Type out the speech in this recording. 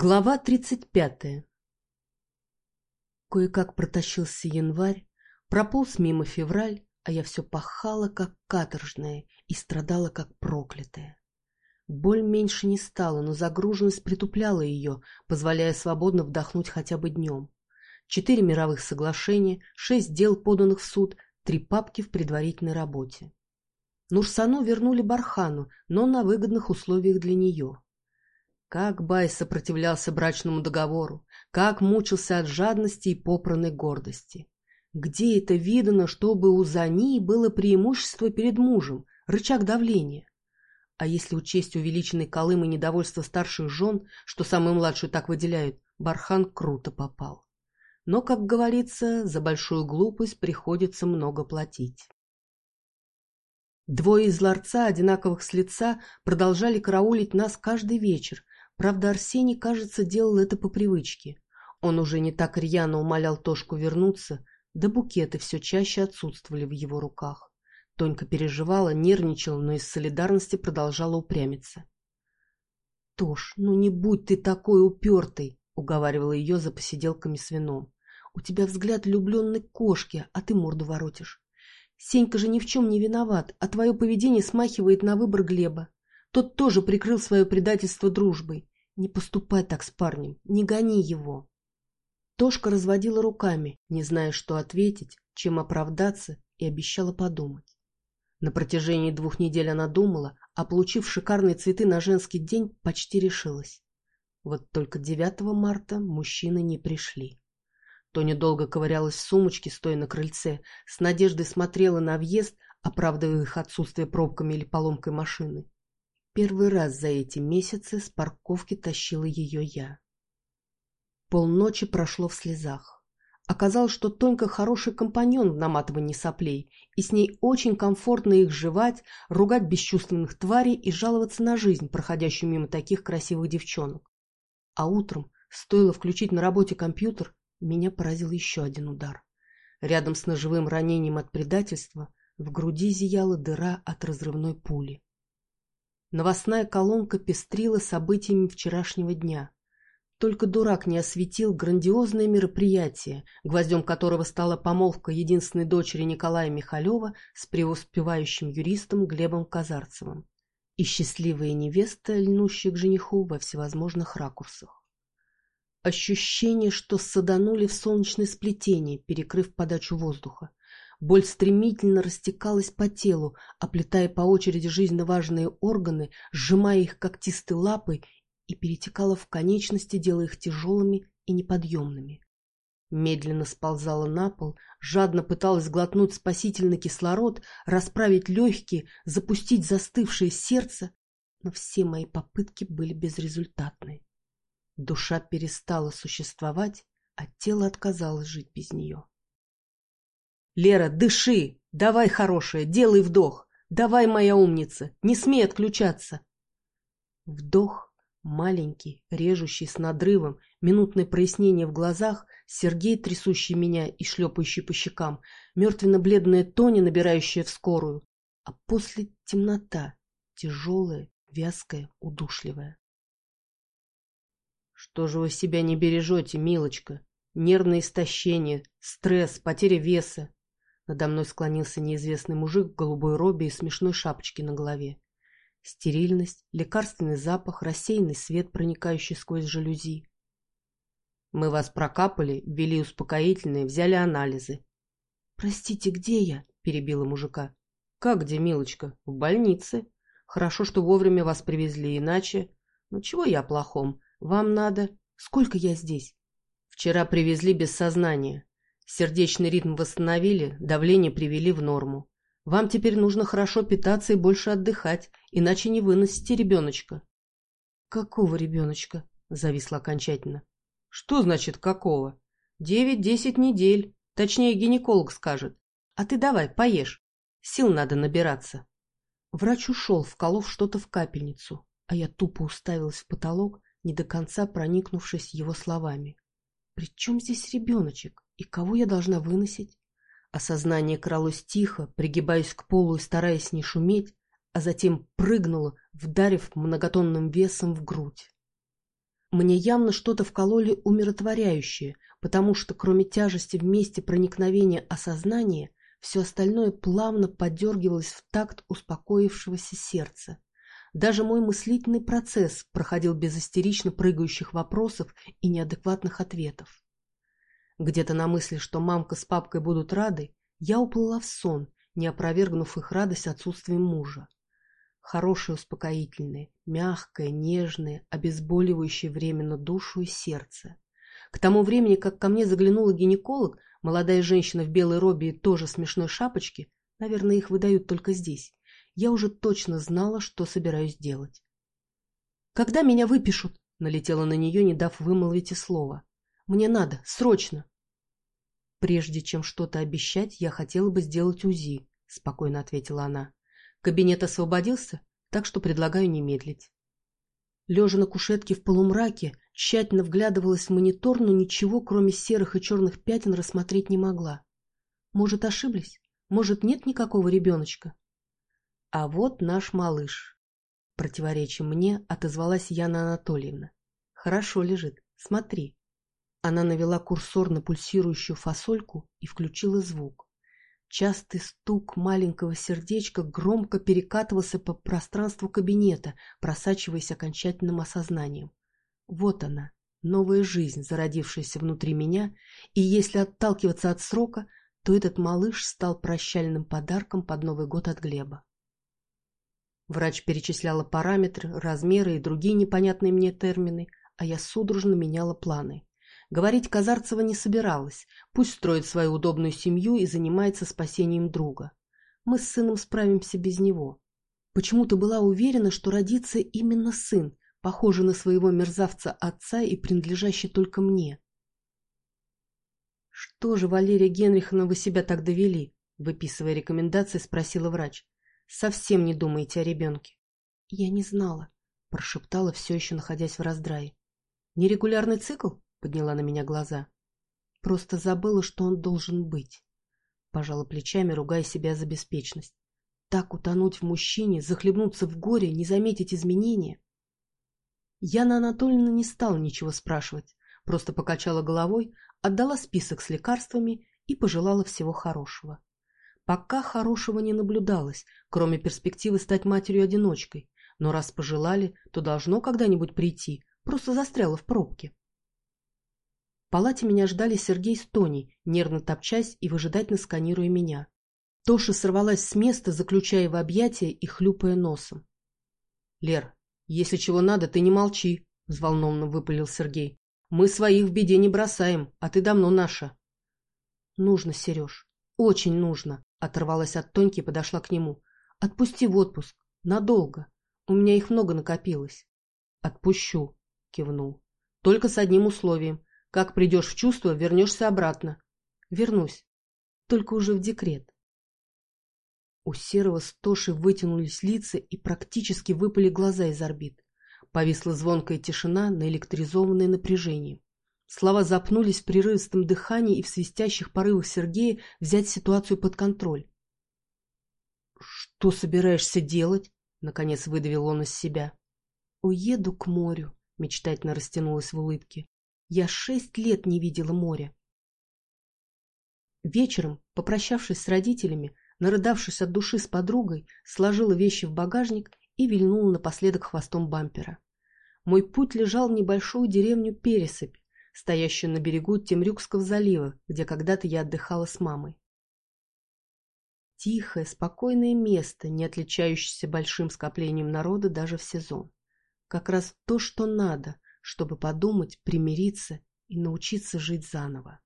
Глава тридцать пятая Кое-как протащился январь, прополз мимо февраль, а я все пахала, как каторжная, и страдала, как проклятая. Боль меньше не стала, но загруженность притупляла ее, позволяя свободно вдохнуть хотя бы днем. Четыре мировых соглашения, шесть дел, поданных в суд, три папки в предварительной работе. Нурсану вернули Бархану, но на выгодных условиях для нее. Как Бай сопротивлялся брачному договору, как мучился от жадности и попранной гордости. Где это видано, чтобы у Зани было преимущество перед мужем, рычаг давления? А если учесть увеличенный колым и недовольство старших жен, что самый младший так выделяют, Бархан круто попал. Но, как говорится, за большую глупость приходится много платить. Двое из ларца, одинаковых с лица, продолжали караулить нас каждый вечер, Правда, Арсений, кажется, делал это по привычке. Он уже не так рьяно умолял Тошку вернуться, да букеты все чаще отсутствовали в его руках. Тонька переживала, нервничала, но из солидарности продолжала упрямиться. — Тош, ну не будь ты такой упертый, — уговаривала ее за посиделками с вином. — У тебя взгляд влюбленной кошки, а ты морду воротишь. Сенька же ни в чем не виноват, а твое поведение смахивает на выбор Глеба. Тот тоже прикрыл свое предательство дружбой. Не поступай так с парнем, не гони его. Тошка разводила руками, не зная, что ответить, чем оправдаться, и обещала подумать. На протяжении двух недель она думала, а получив шикарные цветы на женский день, почти решилась. Вот только 9 марта мужчины не пришли. Тоня долго ковырялась в сумочке, стоя на крыльце, с надеждой смотрела на въезд, оправдывая их отсутствие пробками или поломкой машины. Первый раз за эти месяцы с парковки тащила ее я. Полночи прошло в слезах. Оказалось, что Тонька хороший компаньон в наматывании соплей, и с ней очень комфортно их жевать, ругать бесчувственных тварей и жаловаться на жизнь, проходящую мимо таких красивых девчонок. А утром, стоило включить на работе компьютер, меня поразил еще один удар. Рядом с ножевым ранением от предательства в груди зияла дыра от разрывной пули. Новостная колонка пестрила событиями вчерашнего дня. Только дурак не осветил грандиозное мероприятие, гвоздем которого стала помолвка единственной дочери Николая Михалева с преуспевающим юристом Глебом Казарцевым и счастливая невеста, льнущая к жениху во всевозможных ракурсах. Ощущение, что саданули в солнечное сплетение, перекрыв подачу воздуха. Боль стремительно растекалась по телу, оплетая по очереди жизненно важные органы, сжимая их когтистой лапой и перетекала в конечности, делая их тяжелыми и неподъемными. Медленно сползала на пол, жадно пыталась глотнуть спасительный кислород, расправить легкие, запустить застывшее сердце, но все мои попытки были безрезультатны. Душа перестала существовать, а тело отказалось жить без нее. Лера, дыши! Давай, хорошая, делай вдох! Давай, моя умница! Не смей отключаться! Вдох, маленький, режущий с надрывом, минутное прояснение в глазах, Сергей, трясущий меня и шлепающий по щекам, мертвенно-бледная Тоня, набирающая в скорую, а после темнота, тяжелая, вязкая, удушливая. Что же вы себя не бережете, милочка? Нервное истощение, стресс, потеря веса. Надо мной склонился неизвестный мужик в голубой робе и смешной шапочке на голове. Стерильность, лекарственный запах, рассеянный свет, проникающий сквозь жалюзи. Мы вас прокапали, ввели успокоительные, взяли анализы. — Простите, где я? — перебила мужика. — Как где, милочка? В больнице. Хорошо, что вовремя вас привезли, иначе... Ну, чего я плохом? Вам надо... Сколько я здесь? Вчера привезли без сознания. Сердечный ритм восстановили, давление привели в норму. Вам теперь нужно хорошо питаться и больше отдыхать, иначе не выносите ребеночка. — Какого ребеночка? — зависла окончательно. — Что значит «какого»? Девять-десять недель. Точнее, гинеколог скажет. А ты давай, поешь. Сил надо набираться. Врач ушел, вколов что-то в капельницу, а я тупо уставилась в потолок, не до конца проникнувшись его словами. «При чем здесь ребеночек? И кого я должна выносить?» Осознание кралось тихо, пригибаясь к полу и стараясь не шуметь, а затем прыгнуло, вдарив многотонным весом в грудь. Мне явно что-то вкололи умиротворяющее, потому что кроме тяжести вместе проникновения осознания, все остальное плавно подергивалось в такт успокоившегося сердца. Даже мой мыслительный процесс проходил без истерично прыгающих вопросов и неадекватных ответов. Где-то на мысли, что мамка с папкой будут рады, я уплыла в сон, не опровергнув их радость отсутствием мужа. Хорошее успокоительное, мягкое, нежное, обезболивающее временно душу и сердце. К тому времени, как ко мне заглянула гинеколог, молодая женщина в белой робе и тоже смешной шапочке, наверное, их выдают только здесь, я уже точно знала, что собираюсь делать. «Когда меня выпишут?» — налетела на нее, не дав вымолвить и слова. «Мне надо, срочно!» «Прежде чем что-то обещать, я хотела бы сделать УЗИ», — спокойно ответила она. «Кабинет освободился, так что предлагаю не медлить». Лежа на кушетке в полумраке, тщательно вглядывалась в монитор, но ничего, кроме серых и черных пятен, рассмотреть не могла. Может, ошиблись? Может, нет никакого ребеночка? А вот наш малыш. Противоречим мне, отозвалась Яна Анатольевна. Хорошо лежит, смотри. Она навела курсор на пульсирующую фасольку и включила звук. Частый стук маленького сердечка громко перекатывался по пространству кабинета, просачиваясь окончательным осознанием. Вот она, новая жизнь, зародившаяся внутри меня, и если отталкиваться от срока, то этот малыш стал прощальным подарком под Новый год от Глеба. Врач перечисляла параметры, размеры и другие непонятные мне термины, а я судорожно меняла планы. Говорить Казарцева не собиралась, пусть строит свою удобную семью и занимается спасением друга. Мы с сыном справимся без него. Почему-то была уверена, что родится именно сын, похожий на своего мерзавца отца и принадлежащий только мне. «Что же, Валерия Генриховна, вы себя так довели?» Выписывая рекомендации, спросила врач. Совсем не думаете о ребенке. — Я не знала, — прошептала, все еще находясь в раздрае. — Нерегулярный цикл? — подняла на меня глаза. — Просто забыла, что он должен быть. Пожала плечами, ругая себя за беспечность. Так утонуть в мужчине, захлебнуться в горе, не заметить изменения. Яна Анатольевна не стала ничего спрашивать, просто покачала головой, отдала список с лекарствами и пожелала всего хорошего. Пока хорошего не наблюдалось, кроме перспективы стать матерью-одиночкой, но раз пожелали, то должно когда-нибудь прийти, просто застряло в пробке. В палате меня ждали Сергей с Тоней, нервно топчась и выжидательно сканируя меня. Тоша сорвалась с места, заключая в объятия и хлюпая носом. — Лер, если чего надо, ты не молчи, — взволнованно выпалил Сергей. — Мы своих в беде не бросаем, а ты давно наша. — Нужно, Сереж, очень нужно, Оторвалась от Тоньки и подошла к нему. «Отпусти в отпуск. Надолго. У меня их много накопилось». «Отпущу», — кивнул. «Только с одним условием. Как придешь в чувство, вернешься обратно». «Вернусь. Только уже в декрет». У Серого с Тошей вытянулись лица и практически выпали глаза из орбит. Повисла звонкая тишина, наэлектризованная напряжением. Слова запнулись в прерывистом дыхании и в свистящих порывах Сергея взять ситуацию под контроль. «Что собираешься делать?» — наконец выдавил он из себя. «Уеду к морю», — мечтательно растянулась в улыбке. «Я шесть лет не видела моря». Вечером, попрощавшись с родителями, нарыдавшись от души с подругой, сложила вещи в багажник и вильнула напоследок хвостом бампера. Мой путь лежал в небольшую деревню Пересыпь, стоящую на берегу Темрюкского залива, где когда-то я отдыхала с мамой. Тихое, спокойное место, не отличающееся большим скоплением народа даже в сезон. Как раз то, что надо, чтобы подумать, примириться и научиться жить заново.